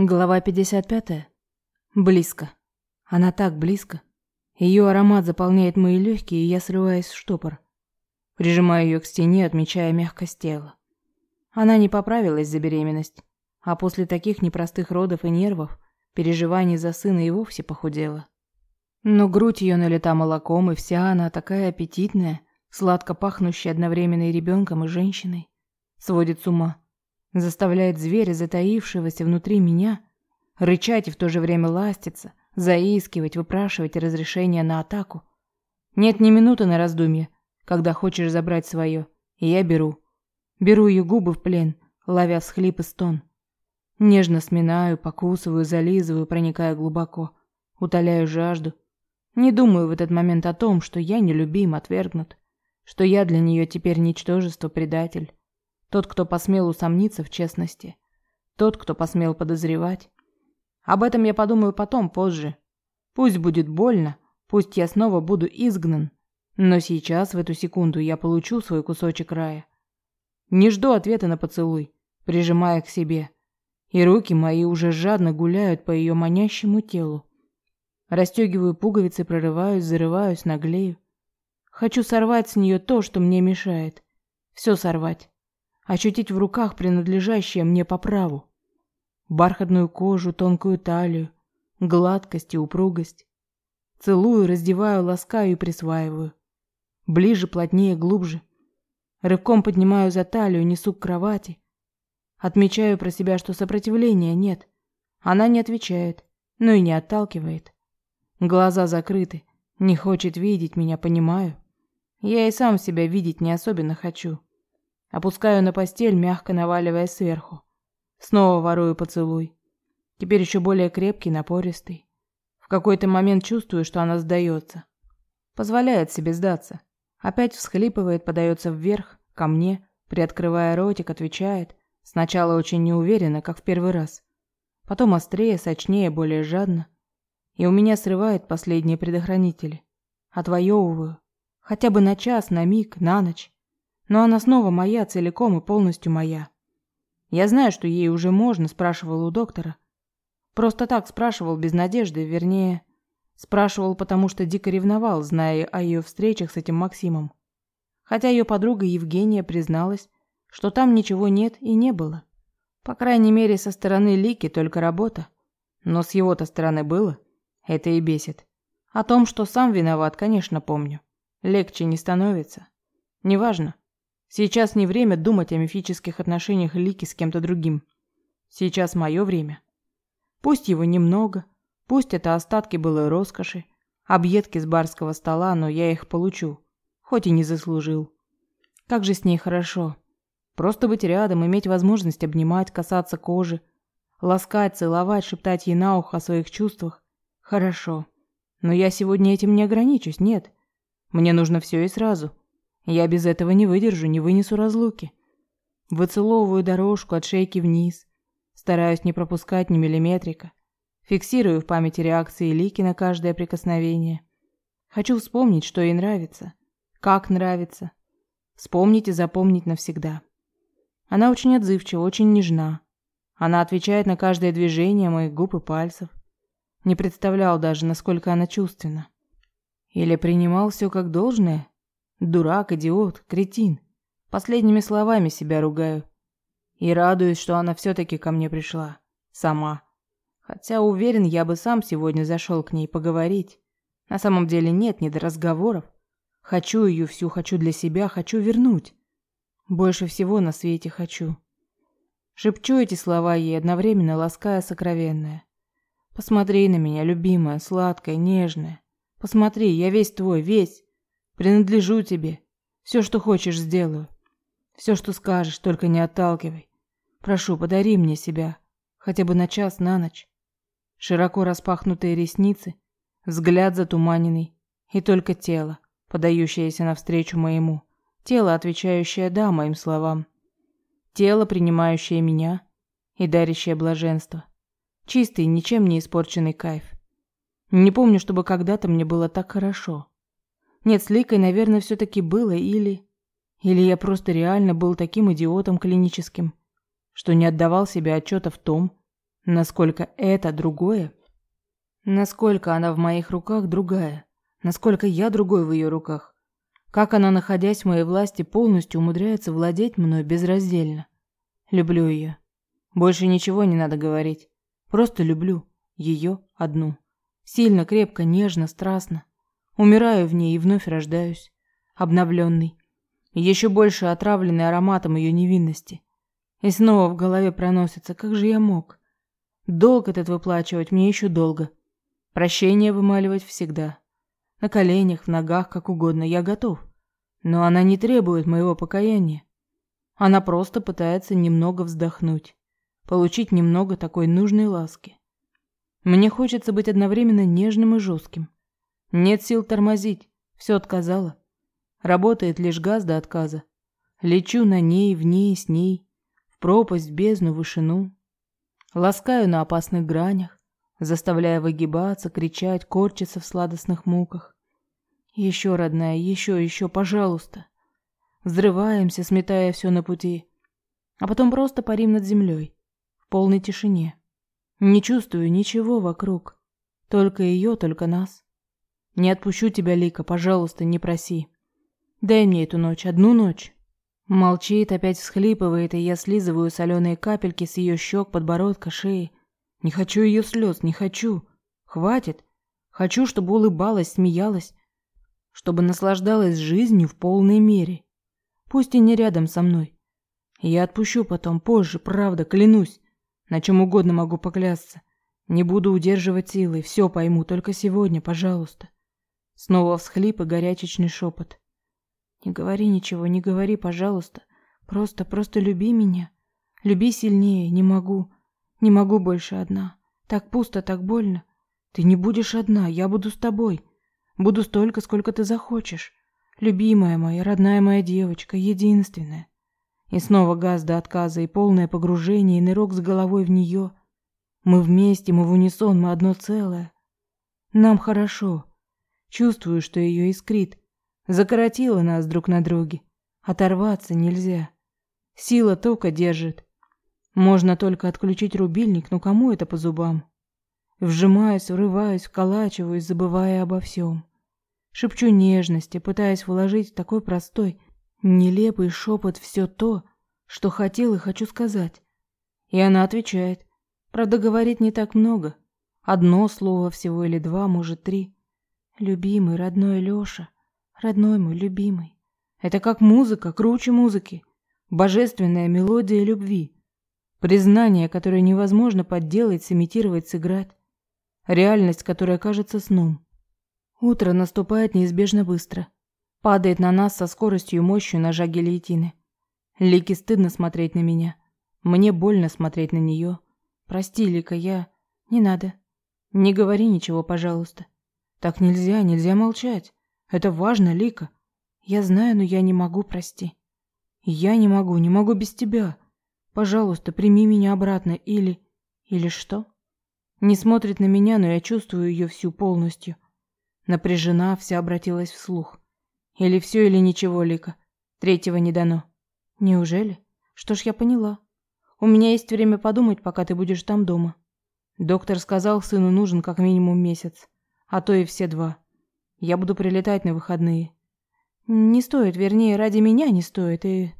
Глава 55. Близко. Она так близко. Ее аромат заполняет мои легкие, и я срываюсь в штопор. Прижимаю ее к стене, отмечая мягкость тела. Она не поправилась за беременность, а после таких непростых родов и нервов, переживаний за сына и вовсе похудела. Но грудь ее налита молоком, и вся она такая аппетитная, сладко пахнущая одновременно и ребенком, и женщиной. Сводит с ума заставляет зверя, затаившегося внутри меня, рычать и в то же время ластиться, заискивать, выпрашивать разрешение на атаку. Нет ни минуты на раздумье, когда хочешь забрать свое, и я беру. Беру ее губы в плен, ловя всхлип и стон. Нежно сминаю, покусываю, зализываю, проникая глубоко, утоляю жажду. Не думаю в этот момент о том, что я нелюбим, отвергнут, что я для нее теперь ничтожество, предатель. Тот, кто посмел усомниться в честности. Тот, кто посмел подозревать. Об этом я подумаю потом, позже. Пусть будет больно, пусть я снова буду изгнан, но сейчас, в эту секунду, я получу свой кусочек рая. Не жду ответа на поцелуй, прижимая к себе. И руки мои уже жадно гуляют по ее манящему телу. Растегиваю пуговицы, прорываюсь, зарываюсь, наглею. Хочу сорвать с нее то, что мне мешает. Все сорвать ощутить в руках принадлежащее мне по праву. Бархатную кожу, тонкую талию, гладкость и упругость. Целую, раздеваю, ласкаю и присваиваю. Ближе, плотнее, глубже. Рывком поднимаю за талию, несу к кровати. Отмечаю про себя, что сопротивления нет. Она не отвечает, но и не отталкивает. Глаза закрыты, не хочет видеть меня, понимаю. Я и сам себя видеть не особенно хочу. Опускаю на постель, мягко наваливая сверху. Снова ворую поцелуй. Теперь еще более крепкий, напористый. В какой-то момент чувствую, что она сдается. Позволяет себе сдаться. Опять всхлипывает, подается вверх, ко мне, приоткрывая ротик, отвечает. Сначала очень неуверенно, как в первый раз. Потом острее, сочнее, более жадно. И у меня срывает последние предохранители. Отвоевываю. Хотя бы на час, на миг, на ночь. Но она снова моя, целиком и полностью моя. Я знаю, что ей уже можно, спрашивал у доктора. Просто так спрашивал без надежды, вернее, спрашивал, потому что дико ревновал, зная о ее встречах с этим Максимом. Хотя ее подруга Евгения призналась, что там ничего нет и не было. По крайней мере, со стороны Лики только работа. Но с его-то стороны было. Это и бесит. О том, что сам виноват, конечно, помню. Легче не становится. Неважно. Сейчас не время думать о мифических отношениях Лики с кем-то другим. Сейчас мое время. Пусть его немного, пусть это остатки былой роскоши, объедки с барского стола, но я их получу, хоть и не заслужил. Как же с ней хорошо. Просто быть рядом, иметь возможность обнимать, касаться кожи, ласкать, целовать, шептать ей на ухо о своих чувствах. Хорошо. Но я сегодня этим не ограничусь, нет. Мне нужно все и сразу. Я без этого не выдержу, не вынесу разлуки. Выцеловываю дорожку от шейки вниз, стараюсь не пропускать ни миллиметрика. Фиксирую в памяти реакции Лики на каждое прикосновение. Хочу вспомнить, что ей нравится, как нравится. Вспомнить и запомнить навсегда. Она очень отзывчива, очень нежна. Она отвечает на каждое движение моих губ и пальцев. Не представлял даже, насколько она чувственна. Или принимал все как должное, Дурак, идиот, кретин. Последними словами себя ругаю. И радуюсь, что она все-таки ко мне пришла. Сама. Хотя уверен, я бы сам сегодня зашел к ней поговорить. На самом деле нет, не до разговоров. Хочу ее всю, хочу для себя, хочу вернуть. Больше всего на свете хочу. Шепчу эти слова ей, одновременно лаская сокровенное. Посмотри на меня, любимая, сладкая, нежная. Посмотри, я весь твой, весь. Принадлежу тебе. Все, что хочешь, сделаю. Все, что скажешь, только не отталкивай. Прошу, подари мне себя, хотя бы на час, на ночь. Широко распахнутые ресницы, взгляд затуманенный, и только тело, подающееся навстречу моему, тело, отвечающее «да» моим словам, тело, принимающее меня и дарящее блаженство, чистый, ничем не испорченный кайф. Не помню, чтобы когда-то мне было так хорошо. Нет, с Ликой, наверное, все-таки было или... Или я просто реально был таким идиотом клиническим, что не отдавал себе отчета в том, Насколько это другое? Насколько она в моих руках другая? Насколько я другой в ее руках? Как она, находясь в моей власти, полностью умудряется владеть мной безраздельно? Люблю ее. Больше ничего не надо говорить. Просто люблю ее одну. Сильно, крепко, нежно, страстно. Умираю в ней и вновь рождаюсь, обновленный, еще больше отравленный ароматом ее невинности. И снова в голове проносится, как же я мог? Долг этот выплачивать мне еще долго. Прощение вымаливать всегда. На коленях, в ногах, как угодно, я готов. Но она не требует моего покаяния. Она просто пытается немного вздохнуть, получить немного такой нужной ласки. Мне хочется быть одновременно нежным и жестким. Нет сил тормозить, все отказала. Работает лишь газ до отказа. Лечу на ней, в ней, с ней, в пропасть, в бездну, вышину, Ласкаю на опасных гранях, заставляя выгибаться, кричать, корчиться в сладостных муках. Еще, родная, еще, еще, пожалуйста. Взрываемся, сметая все на пути, а потом просто парим над землей, в полной тишине. Не чувствую ничего вокруг, только ее, только нас. Не отпущу тебя, Лика, пожалуйста, не проси. Дай мне эту ночь, одну ночь. Молчит, опять всхлипывает, и я слизываю соленые капельки с ее щек, подбородка, шеи. Не хочу ее слез, не хочу. Хватит. Хочу, чтобы улыбалась, смеялась, чтобы наслаждалась жизнью в полной мере. Пусть и не рядом со мной. Я отпущу потом, позже, правда, клянусь. На чем угодно могу поклясться. Не буду удерживать силой, все пойму, только сегодня, пожалуйста. Снова всхлип и горячечный шепот. Не говори ничего, не говори, пожалуйста. Просто, просто люби меня. Люби сильнее, не могу. Не могу больше одна. Так пусто, так больно. Ты не будешь одна, я буду с тобой. Буду столько, сколько ты захочешь. Любимая моя, родная моя девочка, единственная. И снова газ до отказа, и полное погружение, и нырок с головой в нее. Мы вместе, мы в унисон, мы одно целое. Нам хорошо. Чувствую, что ее искрит, Закоротило нас друг на друге. Оторваться нельзя. Сила тока держит. Можно только отключить рубильник, но кому это по зубам? Вжимаюсь, врываюсь, вколачиваюсь, забывая обо всем. Шепчу нежности, пытаясь вложить в такой простой, нелепый шепот все то, что хотел и хочу сказать. И она отвечает. Правда, говорит не так много. Одно слово всего или два, может, три. Любимый, родной Лёша родной мой, любимый. Это как музыка, круче музыки. Божественная мелодия любви. Признание, которое невозможно подделать, сымитировать, сыграть. Реальность, которая кажется сном. Утро наступает неизбежно быстро. Падает на нас со скоростью и мощью ножа гильотины. Лике стыдно смотреть на меня. Мне больно смотреть на нее. Прости, Лика, я... Не надо. Не говори ничего, пожалуйста. Так нельзя, нельзя молчать. Это важно, Лика. Я знаю, но я не могу, прости. Я не могу, не могу без тебя. Пожалуйста, прими меня обратно или... Или что? Не смотрит на меня, но я чувствую ее всю полностью. Напряжена, вся обратилась вслух. Или все, или ничего, Лика. Третьего не дано. Неужели? Что ж, я поняла. У меня есть время подумать, пока ты будешь там дома. Доктор сказал, сыну нужен как минимум месяц, а то и все два. Я буду прилетать на выходные. Не стоит, вернее, ради меня не стоит. И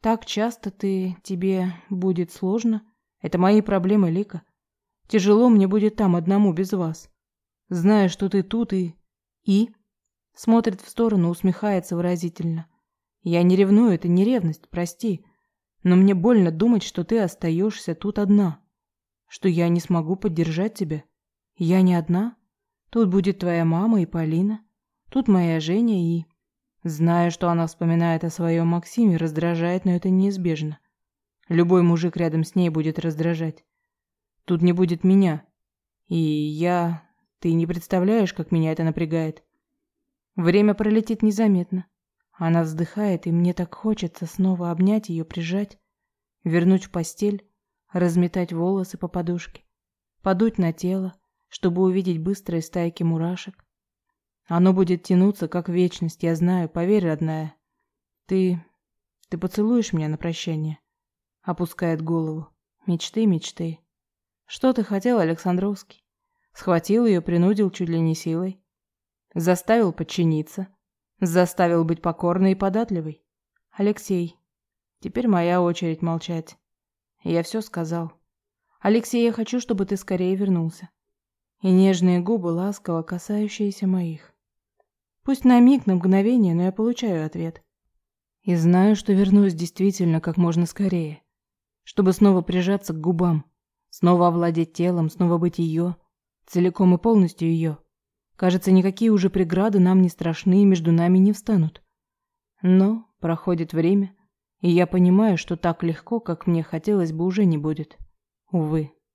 так часто ты тебе будет сложно. Это мои проблемы, Лика. Тяжело мне будет там одному без вас. Зная, что ты тут и и смотрит в сторону, усмехается выразительно. Я не ревную, это не ревность, прости. Но мне больно думать, что ты остаешься тут одна. Что я не смогу поддержать тебя. Я не одна. Тут будет твоя мама и Полина. Тут моя Женя и... Знаю, что она вспоминает о своем Максиме, раздражает, но это неизбежно. Любой мужик рядом с ней будет раздражать. Тут не будет меня. И я... Ты не представляешь, как меня это напрягает. Время пролетит незаметно. Она вздыхает, и мне так хочется снова обнять ее, прижать, вернуть в постель, разметать волосы по подушке, подуть на тело, чтобы увидеть быстрые стайки мурашек. Оно будет тянуться, как вечность, я знаю, поверь, родная. Ты... ты поцелуешь меня на прощание?» Опускает голову. «Мечты, мечты. Что ты хотел, Александровский? Схватил ее, принудил чуть ли не силой. Заставил подчиниться. Заставил быть покорной и податливой. Алексей, теперь моя очередь молчать. Я все сказал. Алексей, я хочу, чтобы ты скорее вернулся. И нежные губы, ласково касающиеся моих. Пусть на миг, на мгновение, но я получаю ответ. И знаю, что вернусь действительно как можно скорее. Чтобы снова прижаться к губам. Снова овладеть телом, снова быть ее. Целиком и полностью ее. Кажется, никакие уже преграды нам не страшны и между нами не встанут. Но проходит время, и я понимаю, что так легко, как мне хотелось бы, уже не будет. Увы.